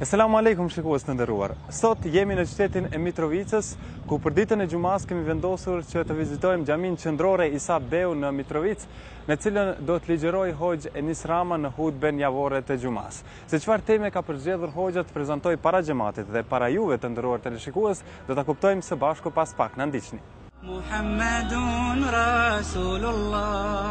Esselamu alejkum shikues të nderuar. Sot jemi në qytetin e Mitrovicës, ku për ditën e xhumasë kemi vendosur që të vizitojmë xhaminë qendrore Isa Beu në Mitrovicë, në të cilën do të ligjërojë Hoxhë Enis Rama në hutben javore të xhumasë. Se çfarë teme ka përzgjedhur Hoxha të prezantojë para xhematit dhe para juve të nderuar teleshikues, do ta kuptojmë së bashku pas pak na ndiqni. Muhammedun Rasulullah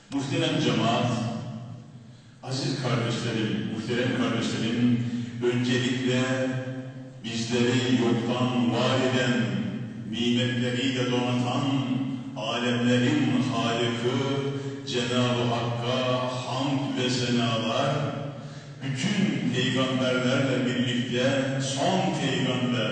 Muhterem cemaat, aziz kardeşlerim, muhterem kardeşlerim, öncelikle bizleri yoktan var eden, nimetleriyle donatan, alemlerin halifi Cenab-ı Hakk'a hamd ve senalar, bütün peygamberlerle birlikte son peygamber,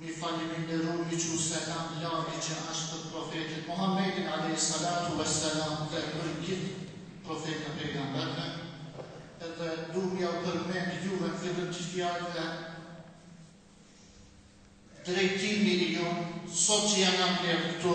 Mi falënderu miqu Selam Lavi që asht për Profetin Muhammedin alejhi salatu ue selam dhe për gjithë Profeta Pejgamberve edhe du me jau përmend juve në fillim të fjalëve drejtimi i jonë sot që janë na mbledh këtu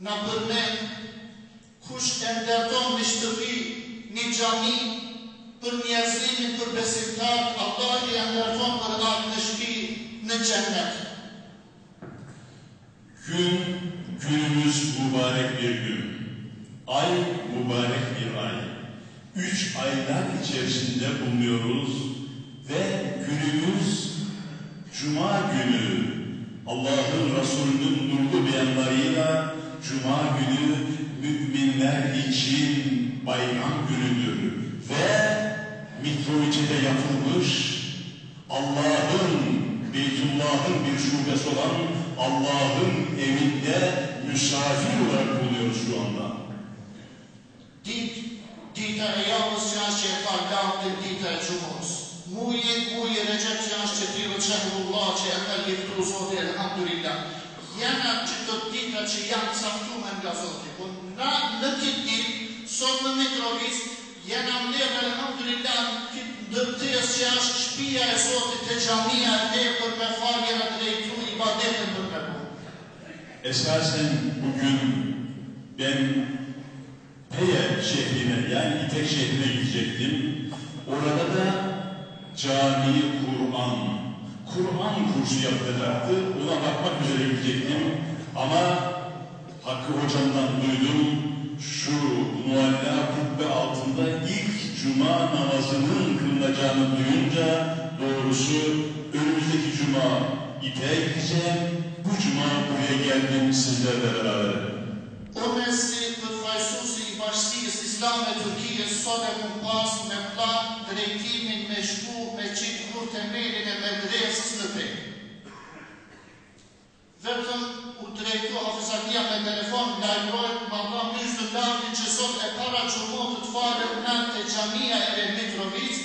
Na përmend kush e ndërton një shtëpi, një xhami për njerëzimin, për besimtarët, Allahu ja ndërton për atë një shtëpi në Xhennet. Gün, günümüz mübarek bir gün. Ay, mübarek bir ay. Üç aylar içerisinde bulunuyoruz ve günümüz Cuma günü Allah'ın Resulü'nün nurlu beyanlarıyla Cuma günü müminler için bayram günüdür ve Mitrovice'de yapılmış Allah'ın Beytullah'ın bir şubesi olan Allah'ın evinde misafir olarak buluyoruz şu anda. Ditë, dita e javës që asht qe e ka lavdi dita e xhumës. Muji, muji Rexhep që asht qefiru Shehrullah qe e ka liftu Zoti Elhamdulillah. Jana qëto dita që jan caktume nga Zoti. Po na në kit dit, sot në Mitrovicë, jena mledh Elhamdulillah në kit ndërtes qe asht shpija e Zotit te xhamija e vepër me fal jena drejtu ibadete për me bo. të të të të të Eye şehrine yani İtek şehrine gidecektim. Orada da cami Kur'an, Kur'an kursu yapılacaktı. Ona bakmak üzere gidecektim. Ama Hakkı Hocam'dan duydum şu mualla kubbe altında ilk cuma namazının kılınacağını duyunca doğrusu önümüzdeki cuma İpek'e gideceğim, bu cuma buraya geldim sizlerle beraber. O Messi përfaqësusi i bashkësisë islame Turkie sot e kum pas me plan drejtimin me shku me qit gur themelin e medresës në Pejë vetëm u drejtu Hafiz Hakija me telefon lajmrojt ma tha mish zëndarti qe sot e para xhumatë të falet nen te xhamija e re Mitrovicë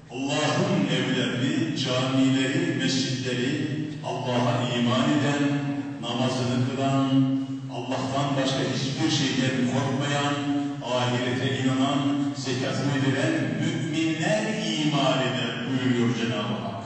Allah'ın evlerini, camileri, mescitleri, Allah'a iman eden, namazını kılan, Allah'tan başka hiçbir şeyden korkmayan, ahirete inanan, zekatını veren müminler iman eder buyuruyor Cenab-ı Hak.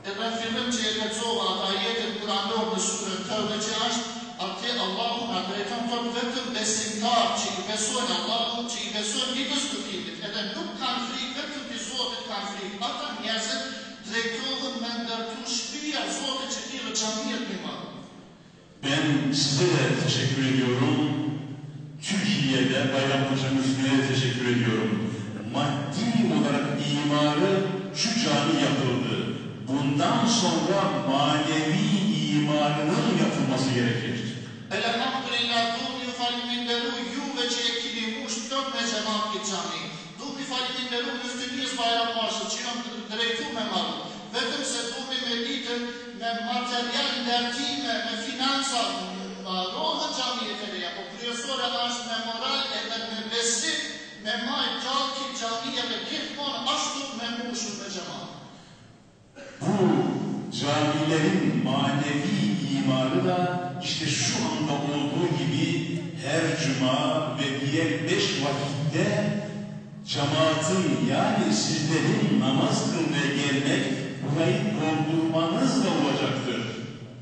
E me fillim që e lexova atë ajetin kuranor në surën Teube që asht, atje Allahu na drejton thotë vetëm besimtarët që i besojnë Allahut, që i besojnë Ditës së Gjykimit edhe nuk kanë frikë vetëm i Zotit kanë frikë, ata njerëzit drejtohen me ndërtu shpija e Zotit që ti dhe xhamiat mi marr. Ben size de teşekkür ediyorum. Türkiye'de Bayram Paşa'nın ismine teşekkür ediyorum. Maddi olarak imarı şu cami yapıldı. Bundan sonra manevi imarının yapılması gerekir. Elhamdülillah bu müfalliminde ruh ve çekili muştum ve cemaat geçani. Du me i falënderu Mysyrnjës Bajram Bashës që jam drejtu me marr, vetëm se duhemi me lidhje me material ndërtimi me financa mbarohen xhamiet e reja, po kryesore asht me moral edhe me besim me majt gjallë kit xhamieve gjithmonë ashtu me mbushur me xhemat. Bu camilerin manevi imarı da işte şu anda olduğu gibi her cuma ve diğer beş vakitte cemaatin yani sizlerin namaz kılmaya gelmek burayı doldurmanız da olacak.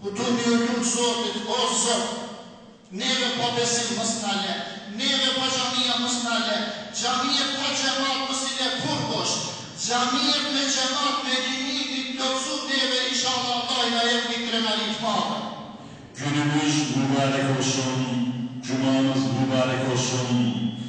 Po duhet me ju lut Zotit, o Zot! Neve pa besim mos na le, neve pa xhamia mos na le, xhamiet pa xhemat mos i le kurrë bosh, xhamiet me xhemat me rini me i plotësu neve inshallah Allahi na jep ni krenari të madhe. Günümüz Mubarek olsun Cumanız Mubarek olsun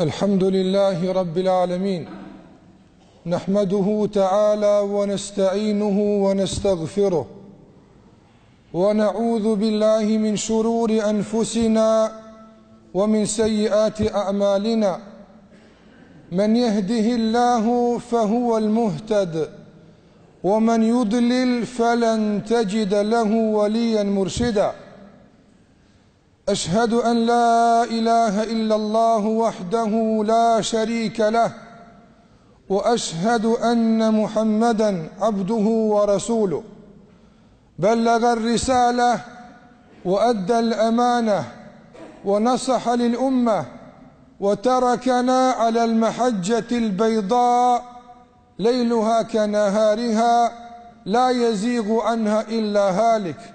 الحمد لله رب العالمين نحمده تعالى ونستعينه ونستغفره ونعوذ بالله من شرور أنفسنا ومن سيئات أعمالنا من يهده الله فهو المهتد ومن يضلل فلن تجد له وليا مرشدا أشهد أن لا إله إلا الله وحده لا شريك له وأشهد أن محمدا عبده ورسوله بلغ الرسالة وأدى الأمانة ونصح للأمة وتركنا على المحجة البيضاء ليلها كنهارها لا يزيغ عنها إلا هالك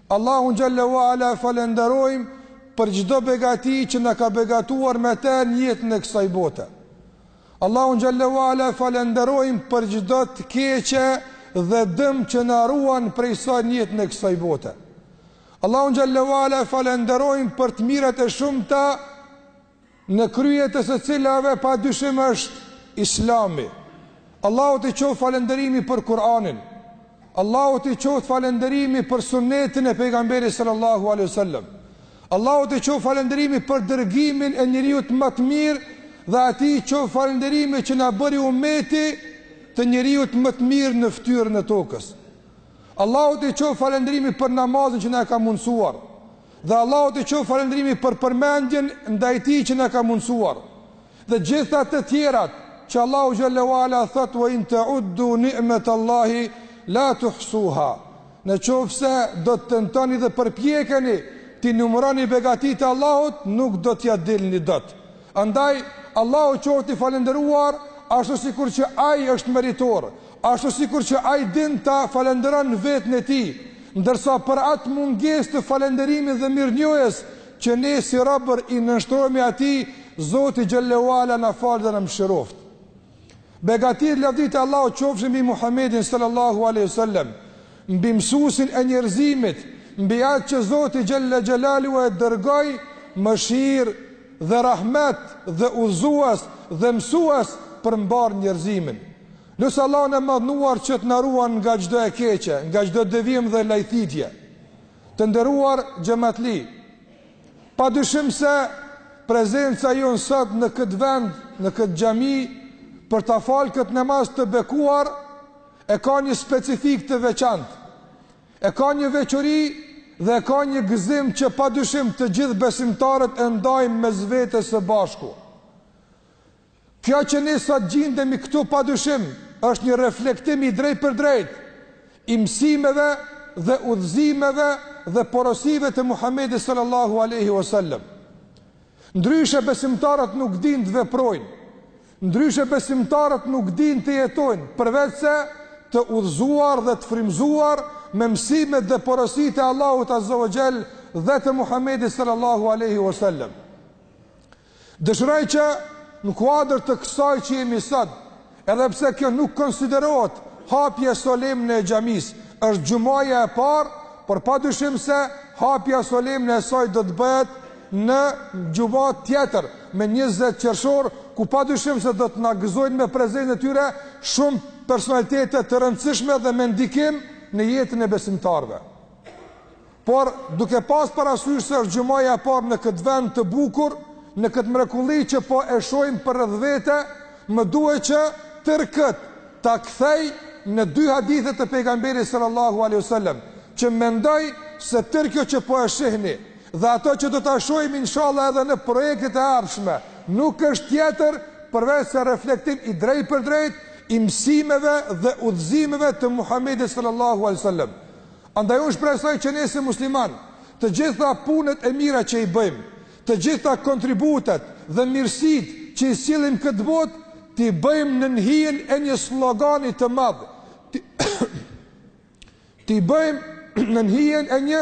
Allahun xhelle ue ala e falënderojmë për çdo begati që na ka begatuar me të në jetën e kësaj bote. Allahun xhelle ue ala e falënderojmë për çdo të keqe dhe dëm që na ruan prej saj në jetën e kësaj bote. Allahun xhelle ue ala e falënderojmë për të mirat e shumta në krye të cilave pa dyshim është Islami. Allahut i qoftë falënderimi për Kur'anin. Allahut i qoftë falënderimi për Sunnetin e Pejgamberit sallallahu alaihi wasallam. Allahut i qoftë falënderimi për dërgimin e njeriut më të mirë dhe Atij i qoftë falënderimi që na bëri umet të njeriut më të mirë në fytyrën e tokës. Allahut i qoftë falënderimi për namazin që na e ka mundësuar. Dhe Allahut i qoftë falënderimi për përmendjen ndaj Tij që na ka mundësuar, dhe gjitha të tjerat që Allahu xhelle ue ala thotë wa in ta'uddu ni'matallahi la tuhsuha, në qoftë se do të tentoni dhe përpjekeni t'i numëroni begatitë e Allahut nuk do t'ia dilni dot. Andaj Allahu qoftë i falënderuar ashtu sikur që Ai është meritor, Ashtu sikur që ai din ta falënderon veten e tij, ndërsa për atë mungesë të falënderimit dhe mirënjohjes që ne si robër i nënshtrohemi atij, Zoti xhelle ue ala na fal dhe na mëshiroftë. Begatitë, lavditë e Allahut qofshin mbi Muhammedin sallallahu alejhi ve sellem, mbi mësuesin e njerëzimit, mbi atë që Zoti xhelle xhelaluhu e dërgoi mëshirë dhe rahmet dhe udhëzues dhe mësues për mbarë njerëzimin. Lus Allahun e Madhnuar që të na ruan nga çdo e keqe, nga çdo devijim dhe lajthitje. Të nderuar xhamatli, pa dyshim se prezenca jonë sot në këtë vend, në këtë xhami për ta falë këtë namaz të bekuar e ka një specifikë të veçantë. E ka një veçori dhe e ka një gëzim që pa dyshim të gjithë besimtarët e ndajmë mes vetes së bashku. Kjo që ne sot gjindemi këtu pa dyshim, është një reflektim i drejtpërdrejtë, i mësimeve dhe udhëzimeve dhe porosive të Muhammedit sallallahu aleyhi wa sallam. Ndryshe besimtarët nuk dinë të veprojnë, ndryshe besimtarët nuk dinë të jetojnë, përveçse të udhëzuar dhe të frymëzuar me mësimet dhe porositë e Allahut Azza wa Xhel dhe të Muhammedit sallallahu aleyhi wa sallam. Dëshiroj që në kuadër të kësaj që jemi sot, edhe pse kjo nuk konsiderohet hapje solemne e xhamisë, është xhumaja e parë, por pa dyshim se hapja solemne e saj do të bëhet në xhuma tjetër, me njëzet qershor, ku pa dyshim se do të na gëzojnë me prezencën e tyre shumë personalitete të rëndësishme dhe me ndikim në jetën e besimtarëve. Por, duke pas parasysh se është xhumaja e parë në këtë vend të bukur, në këtë mrekulli që po e shohim përreth vete, më duhet që tërë këtë ta kthej në dy hadithe të Pejgamberit sallallahu alejhi ue sellem, që mendoj se tërë kjo që po e shihni dhe ato që do ta shohim inshallah edhe në projektet e ardhshme, nuk është tjetër përveçse reflektim i drejtpërdrejtë i mësimeve dhe udhëzimeve të Muhamedit sallallahu alejhi ue sellem. Andaj unë shpresoj që ne si muslimanë, të gjitha punët e mira që i bëjmë, të gjitha kontributet dhe mirësitë që i sillim në këtë botë, t'i bëjmë nën hijen e një slogani të madh, t'i bëjmë nën hijen e një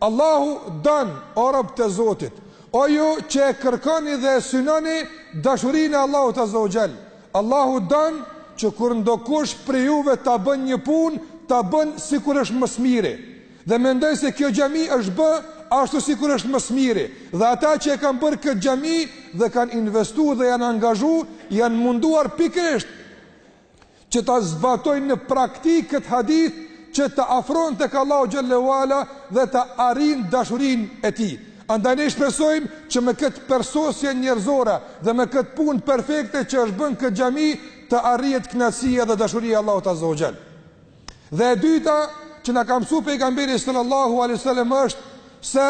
Allahu don, o rob të Zotit, o ju që e kërkoni dhe e synoni dashurinë e Allahut Azza wa Jall. Allahu don që kur ndokush prej juve ta bën një punë, ta bën sikur është më së miri. Dhe mendoj se kjo xhami është bë ashtu sikur është më së miri. Dhe ata që e kanë bërë këtë xhami dhe kanë investu dhe janë angazhu, janë munduar pikërisht që ta zbatojnë në praktikë këtë hadith që të afrohen tek Allahu xhalla wa ala dhe ta arrijnë dashurinë e tij. Andaj ne shpresojmë që me këtë persosje njerëzore dhe me këtë punë perfekte që është bë në këtë xhami të arrihet kënaqësia dhe dashuria e Allahut azza wa xhal. Dhe e dyta që na ka mësuar pejgamberi sallallahu alaihi wasallam është se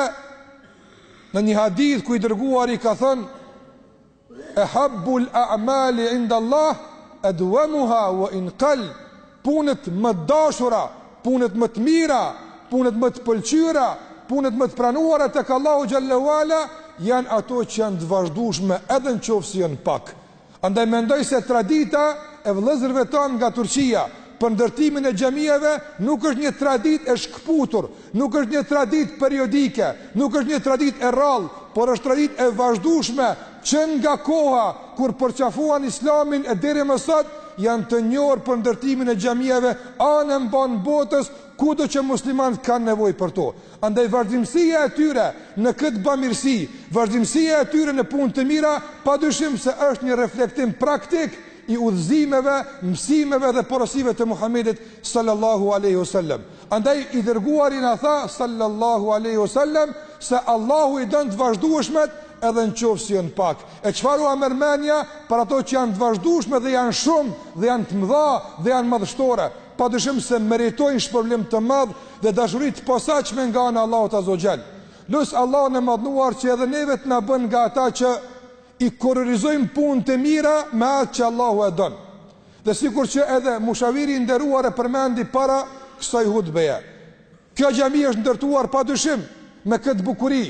në një hadith ku i dërguari ka thënë Ehabbul a'mali inda Allah edwamuha wa in qall punët më të dashura, punët më të mira, punët më të pëlqyera, punët më të pranuara tek Allahu xhalla wa ala janë ato që janë të vazhdueshme edhe në qoftë se janë pak. Andaj mendoj se tradita e vëllezërve tanë nga Turqia për ndërtimin e xhamive nuk është një traditë e shkëputur, Nuk është një traditë periodike, nuk është një traditë e rrallë, por është traditë e vazhdueshme që nga koha kur përqafuan Islamin e deri më sot janë të njohur për ndërtimin e xhamive anë e mbanë botës kudo që muslimanët kanë nevojë për to. Andaj vazhdimësia e tyre në këtë bamirësi, vazhdimësia e tyre në punë të mira, padyshim se është një reflektim praktik i udhëzimeve, mësimeve dhe porosive të Muhamedit sallallahu alaihi wasallam. Andaj i dërguari na tha sallallahu alaihi wasallam se Allahu i don të vazhdueshmet edhe në qoftë se janë pak. E çfarë ua merr mendja për ato që janë të vazhdueshme dhe janë shumë dhe janë të mëdha dhe janë madhështore, padyshim se meritojnë shpërblim të madh dhe dashuri të posaçme nga ana e Allahut azza wa xhal. Lus Allahun e madhnuar që edhe neve të na bën nga ata që i kurorëzojmë punët e mira me atë që Allahu e don. Dhe sikur që edhe Mushaviri i nderuar e përmendi para kësaj hutbeje, kjo xhami është ndërtuar padyshim me këtë bukuri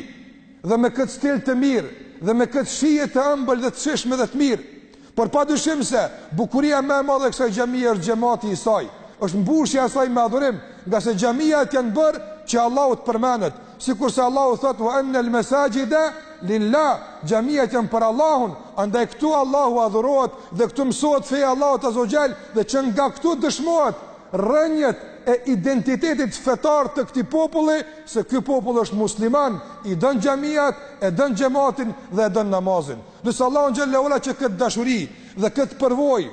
dhe me këtë stil të mirë dhe me këtë shije të ëmbël dhe të shijshme dhe të mirë. Por padyshim se bukuria më e madhe e kësaj xhamie është xhamati i saj, është mbushja e saj me adhurim, ngase xhamiat janë bërë që Allahu të përmendet, Sikurse Allahu thotë: "Wa anna al-masajida lillah", xhamiat janë për Allahun, andaj këtu Allahu adhurohet dhe këtu mësohet feja e Allahut azza wa jall dhe që nga këtu dëshmohet rrënjët e identitetit fetar të këtij populli se ky popull është musliman, i don xhamiat, e don xhematin dhe e don namazin. Lus Allahun xhalla ula që këtë dashuri dhe këtë përvojë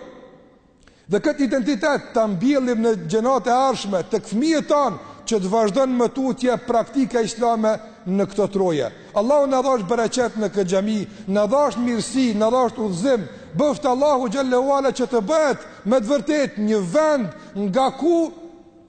Dhe këtë identitet ta mbjellim në gjeneratat e ardhshme tek fëmijët tanë që të vazhdon më tutje praktika islame në këto troje. Allahu na dhashtë bereqet në këtë xhami, na dhashtë mirësi, na dhashtë udhëzim. Bëftë Allahu xhallahu ala që të bëhet me të vërtetë një vend nga ku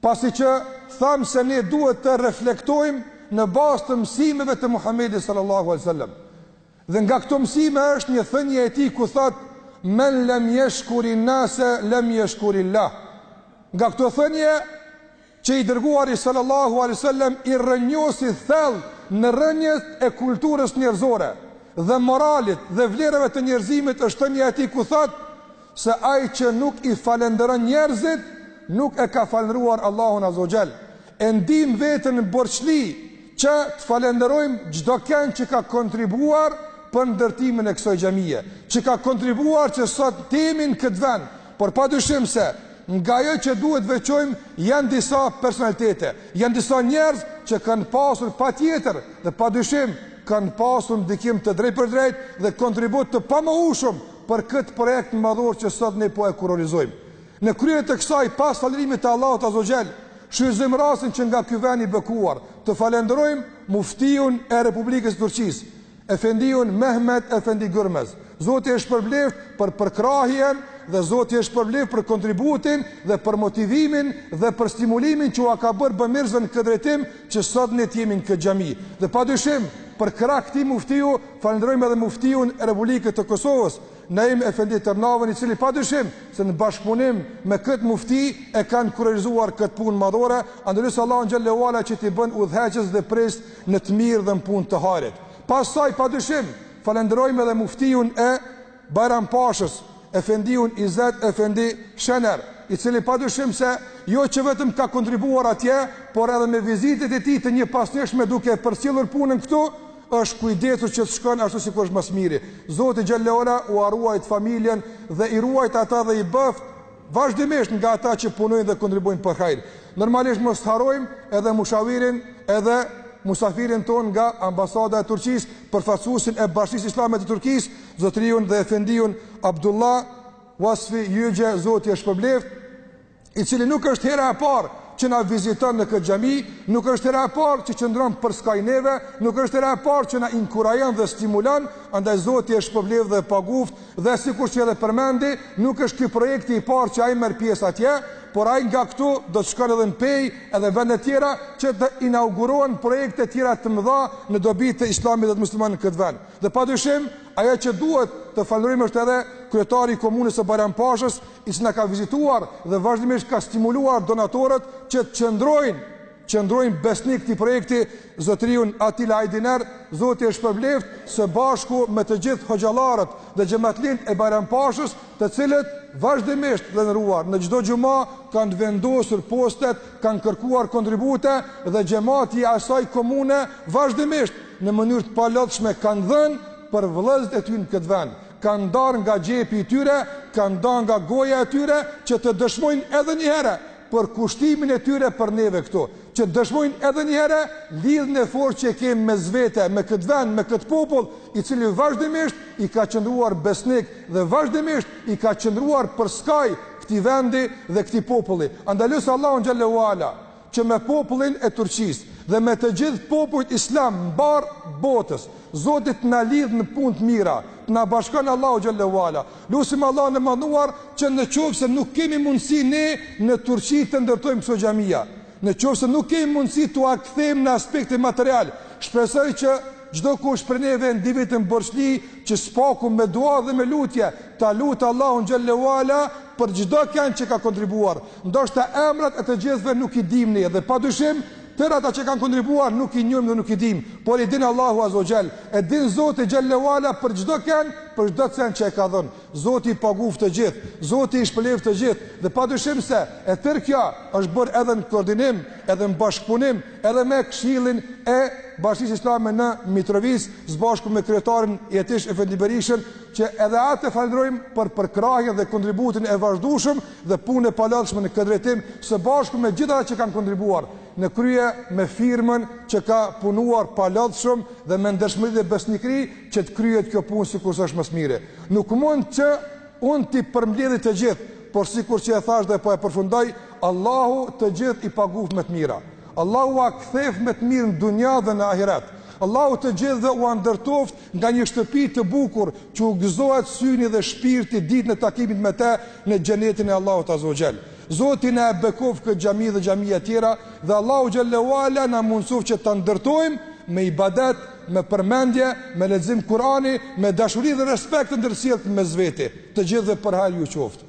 Pasi që thamë se ne duhet të reflektojmë në bazë të mësimeve të Muhammedit sallallahu alaihi wasallam. Dhe nga këto mësime është një thënie e tij ku thotë men lam yashkuri nase lam yashkurillah. Nga këto thënie që i dërguari sallallahu alaihi wasallam i rrënjosi thellë në rrënjët e kulturës njerëzore dhe moralit dhe vlerave të njerëzimit është thënia e tij ku thotë se ai që nuk i falënderon njerëzit, nuk e ka falënderuar Allahun Azza wa Jall. E ndiejmë veten borxhli që të falënderojmë çdo kënd që ka kontribuar për ndërtimin e kësaj xhamie, që ka kontribuar që sot të jemi në këtë vend, por padyshim se nga ajo që duhet të veçojmë janë disa personalitete, janë disa njerëz që kanë pasur patjetër dhe padyshim kanë pasur ndikim të drejtpërdrejtë dhe kontribut të pamohueshëm për këtë projekt madhor që sot ne po e kurorëzojmë. Në krye të kësaj, pas falënderimit të Allahut Azza Jall, shfrytëzojmë rastin që nga ky vend i bekuar të falënderojmë Muftiun e Republikës së Turqisë, Efendiun Mehmet Efendi Görmez. Zoti e shpërbleftë për përkrahjen dhe Zoti e shpërbleftë për kontributin dhe për motivimin dhe për stimulimin që ua ka bërë bamirësve në këtë drejtim që sot ne të jemi në këtë xhami. Dhe padyshim, përkrah këtij muftiu Falënderojmë edhe Muftiun e Republikës të Kosovës, Naim Efendi Tërnavën, i cili padyshim se në bashkëpunim me këtë mufti e kanë kurorëzuar këtë punë madhore, andaj lus Allahun xhallahu ala që t'i bën udhëheqës dhe prijës në të mirë dhe në punë të hajrit. Pastaj padyshim falënderojmë edhe Muftiun e Bajram Pashës, efendiun Izet Efendi Shener, i cili padyshim se jo që vetëm ka kontribuar atje, por edhe me vizitet e tij të njëpasnjëshme duke përcjellur punën këtu, është kujdesur që të shkon ashtu sikur është më së miri. Zoti xhel-le ve ala ua ruajt familjen dhe i ruajt ata dhe i bëftë Vazhdimisht nga ata që punojnë dhe kontribuojnë për hajr. Normalisht mos harrojmë edhe mushavirin, edhe musafirin tonë nga Ambasada e Turqisë, përfaqësuesin e Bashkisë Islame të Turqisë, Zotëriun dhe Efendiun Abdullah Vasfi Yüce, Zoti e shpërbleftë, i cili nuk është hera e parë që na viziton në këtë xhami, nuk është hera e parë që qëndron përskaj neve, nuk është hera e parë që na inkurajon dhe stimulon, andaj Zoti e shpërbleftë dhe e paguftë Dhe sikur që edhe përmendi, nuk është ky projekti i parë që ai merr pjesë atje, por ai nga këtu do të shkon edhe në Pejë edhe vende të tjera që të inaugurohen projekte të tjera të mëdha në dobi të Islamit dhe të muslimanëve në këtë vend. Dhe padyshim, ajo që duhet të falënderojmë është edhe kryetari i komunës së Bajram Pashës, i cili na ka vizituar dhe vazhdimisht ka stimuluar donatorët që të qëndrojnë qëndrojnë besnik këtij projekti zotëriun Atila Ajdiner, Zoti e shpërbleft së bashku me të gjithë hoxhallarët dhe xhematlinjtë e Bajram Pashës, të cilët vazhdimisht të nderuar në çdo xhuma kanë vendosur postet, kanë kërkuar kontribute dhe xhemati i asaj komune vazhdimisht në mënyrë të palodhshme kanë dhënë për vëllezërit e tyre në këtë vend kanë ndarë nga xhepi i tyre, kanë ndarë nga goja e tyre që të dëshmojnë edhe një herë përkushtimin e tyre për neve këtu, që të dëshmojnë edhe një herë lidhjen e fortë që kemi mes vete, me këtë vend, me këtë popull, i cili vazhdimisht i ka qëndruar besnik dhe vazhdimisht i ka qëndruar përskaj këtij vendi dhe këtij populli. Andaj lus Allahun xhel-le ve ala që me popullin e Turqisë dhe me të gjithë popujt islam mbarë botës, Zoti të na lidh në punë të mira, të na bashkon Allahu xhel-le ve ala. Lusim Allahun e Madhëruar që në qoftë se nuk kemi mundësi ne në Turqi të ndërtojmë këso xhamia, në qoftë se nuk kemi mundësi t'ua kthejmë në aspektin material, shpresoj që çdokush prej neve e ndin veten borxhli që së paku me dua dhe me lutje ta lutë Allahun xhel-le ve ala për çdokënd që ka kontribuar, ndoshta emrat e të gjithëve nuk i dimë ne dhe padyshim Tërë ata që kanë kontribuar nuk i njohim dhe nuk i dimë, por i din Allahu Azze ve Xhel, e din Zoti xhel-le ve ala për çdokënd, për çdo cent që e ka dhënë. Zoti i paguftë të gjithë, Zoti i shpërbleftë të gjithë, dhe padyshim se e tërë kjo është bërë edhe në koordinim, edhe në bashkëpunim edhe me Këshillin e Bashkisë Islame në Mitrovicë, së bashku me kryetarin Jetish Efendi Berishën, që edhe atë e falënderojmë për përkrahjen dhe kontributin e vazhdueshëm dhe punë e palodhshme në këtë drejtim së bashku me gjithë ata që kanë kontribuar në krye me firmën që ka punuar palodhshëm dhe me ndershmëri dhe besnikëri që të kryhet kjo punë sikur se është më së miri. Nuk mund që unë t'i përmbledh të gjithë, por sikur që e thashë dhe po e përfundoj, Allahu të gjithë i paguftë me të mira. Allahu ua ktheftë me të mirë në dunja dhe në ahiret. Allahu të gjithëve ua ndërtoftë nga një shtëpi të bukur që u gëzohet syni dhe shpirti ditën e takimit me të në Xhenetin e Allahut Azza wa Jall. Zoti na e bekoftë këtë xhami dhe xhamia tjera dhe Allahu xhel-le ue ala na mundësoftë që ta ndërtojmë me ibadet, me përmendje, me lexim Kurani, me dashuri dhe respekt të ndërsjelltë mes vete. Të gjithëve për hajr ju qoftë.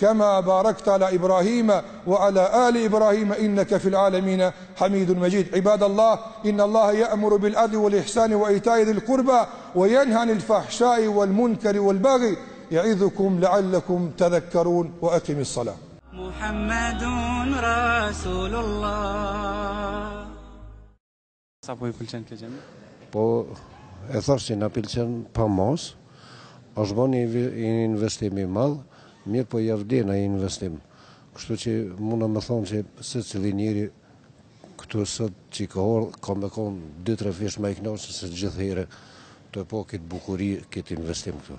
كما باركت على إبراهيم وعلى آل إبراهيم إنك في العالمين حميد مجيد عباد الله إن الله يأمر بالعدل والإحسان وإيتاء ذي القربى وينهى عن الفحشاء والمنكر والبغي يعظكم لعلكم تذكرون وأقم الصلاة محمد رسول الله Sa po ju pëlqen kjo xhami? Po, e thashë që na pëlqen pa masë, është bo një investim i madh, mirëpo ia vlen investimi. Kështu që muna me thanë që secili njeri këtu sot që ka ardhë, ka me kanë 2-3 fish ma i knaqt se gjithherë tu e pa këtë bukuri, këtë investim këtu.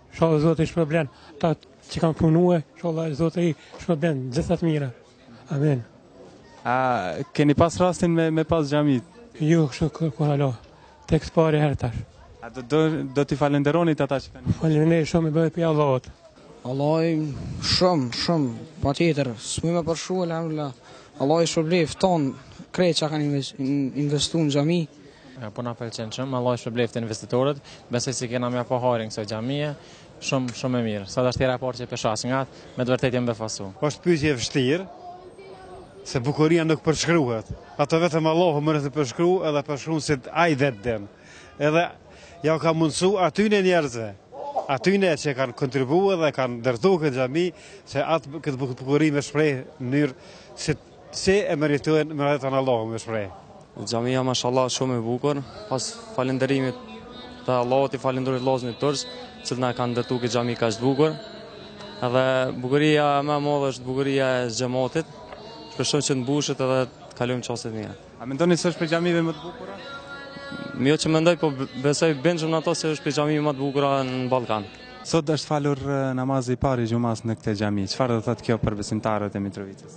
Inshallah Zoti i shpërblen, ata që kanë punue, inshallah Zoti i shpërblen, gjithë të mirat. Amin. A, keni pas rastin me, me pa xhaminë? Jo, kështu kërë kërë alo, tek e para herë tash. A do, do, do t'i falenderoni ata që kanë? Falenderoj shumë i bëjë për Allahot. Vallahi shumë, shumë, patjetër, s'di me përshkru, alhamdulillah. Allahu i shpërbleftë, tanë, krejt që kanë investu në xhami. Po na pëlqen shumë, Allahu i shpërbleftë investitorët. Besoj se kena me ia pa hajrin kësaj xhamie. Shumë, shumë e mirë. Sot është hera e parë që po e shoh nga afër, me të vërtetë jam befasu. Është pyetje e vështirë, se bukuria nuk përshkruhet. Ato vetëm Allahu mundet me përshkru edhe përshkruan se ai vetë e din. Edhe ia ka mundësu atyne njerëzve. Atyne që kanë kontribuar dhe kanë ndërtuar këtë xhami, se atë këtë bukuri me shpreh në mënyrë se Pse e meritojnë me ndihmën Allahu me shpreh? Xhamia mashallah shumë e bukur, pas falenderimit të Allahut i falenderojmë vllaznit turq, që na kanë ndërtu këtë xhami kaq të bukur, edhe bukuria ma e madhe është bukuria e xhematit, që shumë që na mbushet edhe të kalojmë çastin. A mendoni se është prej xhamive më të bukura? Jo që mendoj, po besoj bindshëm në ato se është prej xhamive më të bukura në Ballkan. Sot është falur namazi i parë i xhumasë në këtë xhami, çfarë do të thotë kjo për besimtarët e Mitrovicës?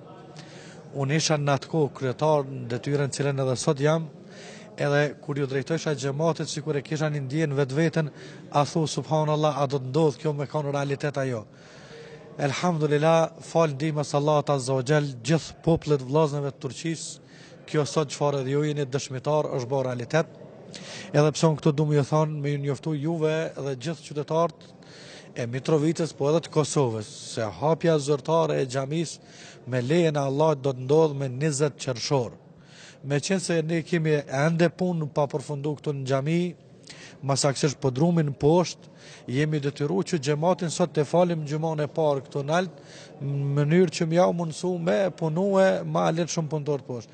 Unë isha në atë kohë kryetar në detyrën të cilën edhe sot jam, edhe kur ju drejtojsha xhematit, sikur e kisha një ndjenjë në vetveten, a thu, subhanallah, a do të ndodhë kjo me kanë realitet a jo. Elhamdulillah, falë ndihmës së Allahut Azza wa Jall, gjithë popullit vllazënve të Turqisë, kjo sot çfarë edhe ju jeni dëshmitar, është bo realitet. Edhe pse unë këtu du me ju thanë, me ju njoftu juve dhe gjithë qytetarët, e Mitrovicës, po edhe të Kosovës, se hapja zyrtare e xhamisë me lejen e Allahut do të ndodhë me 20 qershor. Meqenëse ne kemi ende punë pa përfundu këtu në xhami, ma saktësisht për podrumin në poshtë, jemi detyru që xhemati sot ta falim xhumanë e parë këtu nalt, në mënyrë që me jau mundësu me punu e ma lehtë shumë punëtorët poshtë.